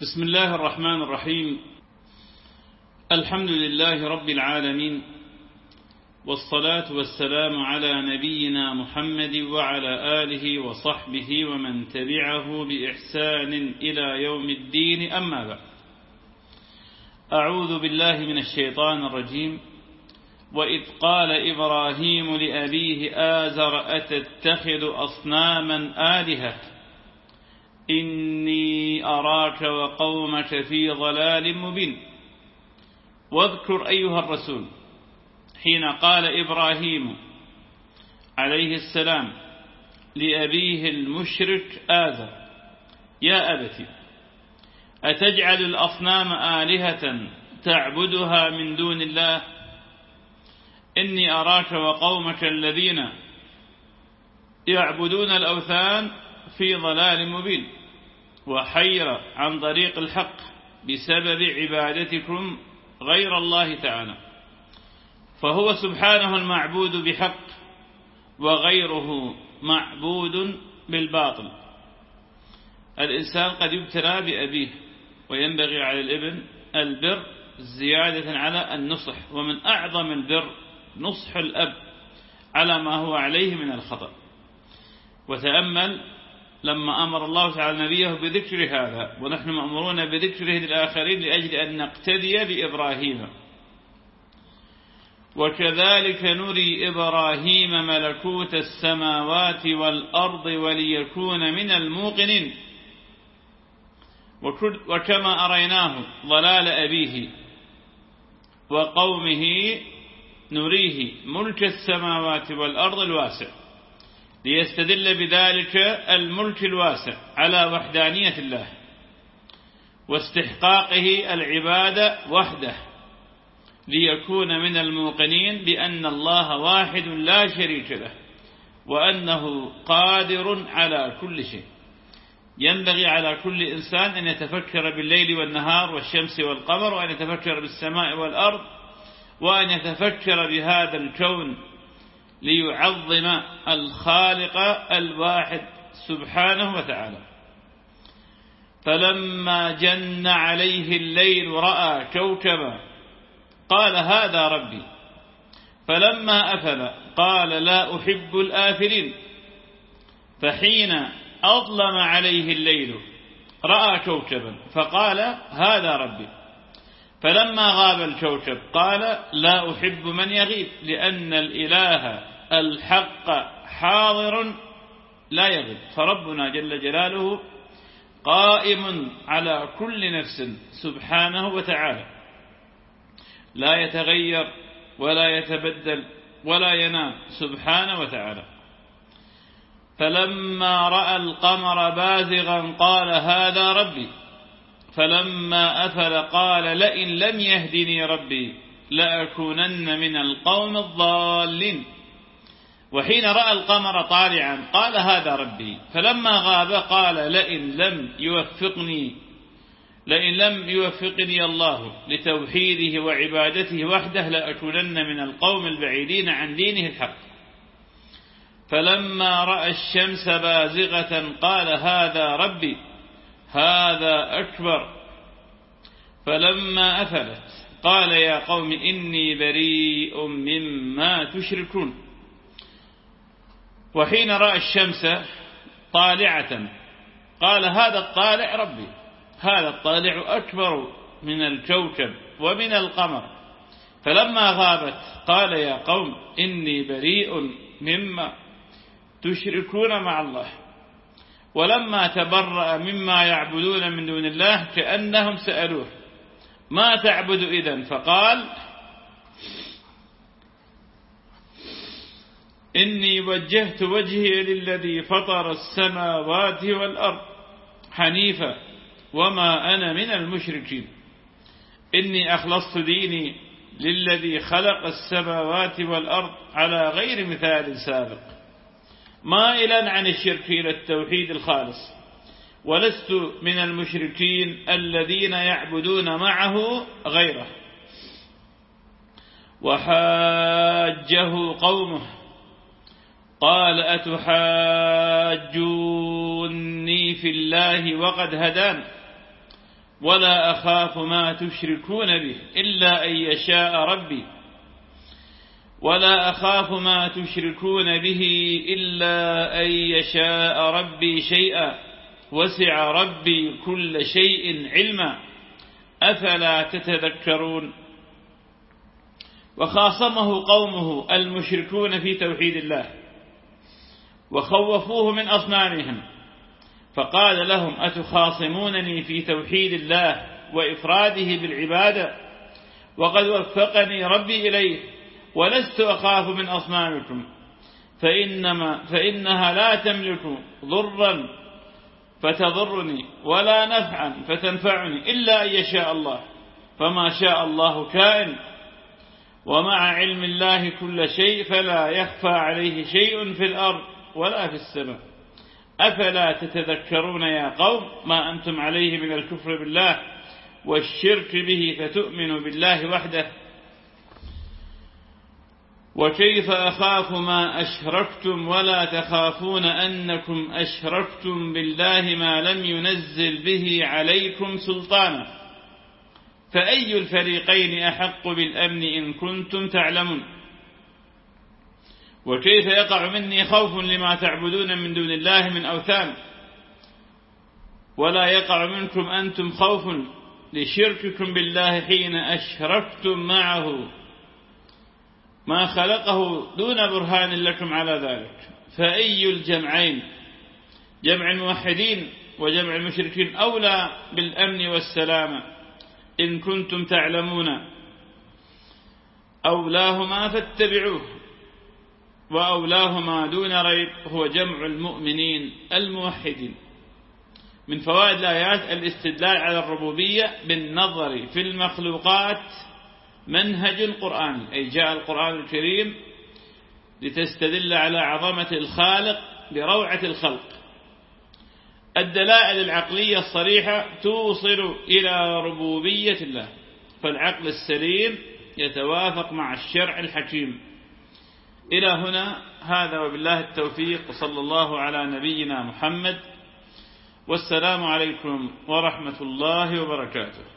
بسم الله الرحمن الرحيم. الحمد لله رب العالمين والصلاة والسلام على نبينا محمد وعلى آله وصحبه ومن تبعه بإحسان إلى يوم الدين. أما بعد أعوذ بالله من الشيطان الرجيم. وإذ قال إبراهيم لأبيه آزر أتتخذ أصناما آلهة؟ إني أراك وقومك في ضلال مبين. واذكر أيها الرسول حين قال إبراهيم عليه السلام لأبيه المشرك آذر يا أبت أتجعل الأصنام آلهة تعبدها من دون الله؟ إني أراك وقومك الذين يعبدون الأوثان في ضلال مبين. وحير عن طريق الحق بسبب عبادتكم غير الله تعالى. فهو سبحانه المعبود بحق وغيره معبود بالباطل. الإنسان قد يبتلى بأبيه وينبغي على الإبن البر زيادة على النصح ومن أعظم البر نصح الأب على ما هو عليه من الخطأ. وتأمل لما أمر الله تعالى نبيه بذكر هذا ونحن مأمورون بذكره للآخرين لأجل أن نقتدي بإبراهيم. وكذلك نري إبراهيم ملكوت السماوات والأرض وليكون من الموقنين. وكما أريناه ضلال أبيه وقومه نريه ملك السماوات والأرض الواسع. ليستدل بذلك الملك الواسع على وحدانية الله واستحقاقه العبادة وحده ليكون من الموقنين بأن الله واحد لا شريك له وأنه قادر على كل شيء. ينبغي على كل إنسان أن يتفكر بالليل والنهار والشمس والقمر وأن يتفكر بالسماء والأرض وأن يتفكر بهذا الكون ليعظم الخالق الواحد سبحانه وتعالى. فلما جن عليه الليل رأى كوكبا قال هذا ربي. فلما أفل قال لا أحب الآفلين. فحين أظلم عليه الليل رأى كوكبا فقال هذا ربي. فلما غاب الكوكب قال لا أحب من يغيب لأن الإله الحق حاضر لا يغيب. فربنا جل جلاله قائم على كل نفس سبحانه وتعالى. لا يتغير ولا يتبدل ولا ينام سبحانه وتعالى. فلما رأى القمر بازغا قال هذا ربي. فلما أفل قال لئن لم يهدني ربي لأكونن من القوم الضالين. وحين رأى القمر طالعا قال هذا ربي. فلما غاب قال لئن لم يوفقني لئن لم يوفقني الله لتوحيده وعبادته وحده لأكونن من القوم البعيدين عن دينه الحق. فلما رأى الشمس بازغة قال هذا ربي. هذا أكبر. فلما أفلت قال يا قوم إني بريء مما تشركون. وحين رأى الشمس طالعة قال هذا الطالع ربي هذا الطالع أكبر من الكوكب ومن القمر. فلما غابت قال يا قوم إني بريء مما تشركون مع الله. ولما تبرأ مما يعبدون من دون الله كأنهم سألوه ما تعبد إذن؟ فقال إني وجهت وجهي للذي فطر السماوات والأرض حنيفا وما أنا من المشركين. إني أخلصت ديني للذي خلق السماوات والأرض على غير مثال سابق. مائلا عن الشرك إلى التوحيد الخالص. ولست من المشركين الذين يعبدون معه غيره. وحاجه قومه. قال أتحاجوني في الله وقد هدان. ولا أخاف ما تشركون به إلا أن يشاء ربي. ولا أخاف ما تشركون به إلا أن يشاء ربي شيئا وسع ربي كل شيء علما. أفلا تتذكرون؟ وخاصمه قومه المشركون في توحيد الله. وخوفوه من أصنامهم. فقال لهم أتخاصمونني في توحيد الله وإفراده بالعبادة؟ وقد وفقني ربي إليه. ولست أخاف من أصنامكم. فإنما فإنها لا تملك ضرا فتضرني ولا نفعا فتنفعني إلا أن يشاء الله. فما شاء الله كائن. ومع علم الله كل شيء فلا يخفى عليه شيء في الأرض ولا في السماء. أفلا تتذكرون يا قوم ما أنتم عليه من الكفر بالله والشرك به فتؤمنوا بالله وحده وكيف أخاف ما أشركتم ولا تخافون أنكم أشركتم بالله ما لم ينزل به عليكم سلطانا فأي الفريقين أحق بالأمن إن كنتم تعلمون وكيف يقع مني خوف لما تعبدون من دون الله من أوثان ولا يقع منكم أنتم خوف لشرككم بالله حين أشركتم معه ما خلقه دون برهان لكم على ذلك. فأي الجمعين؟ جمع الموحدين وجمع المشركين أولى بالأمن والسلامة إن كنتم تعلمون. أولاهما فاتبعوه وأولاهما دون ريب هو جمع المؤمنين الموحدين. من فوائد الآيات الاستدلال على الربوبية بالنظر في المخلوقات منهج قرآني أي جاء القرآن الكريم لتستدل على عظمة الخالق بروعة الخلق. الدلائل العقلية الصريحة توصل إلى ربوبية الله فالعقل السليم يتوافق مع الشرع الحكيم. إلى هنا هذا وبالله التوفيق صلى الله على نبينا محمد والسلام عليكم ورحمة الله وبركاته.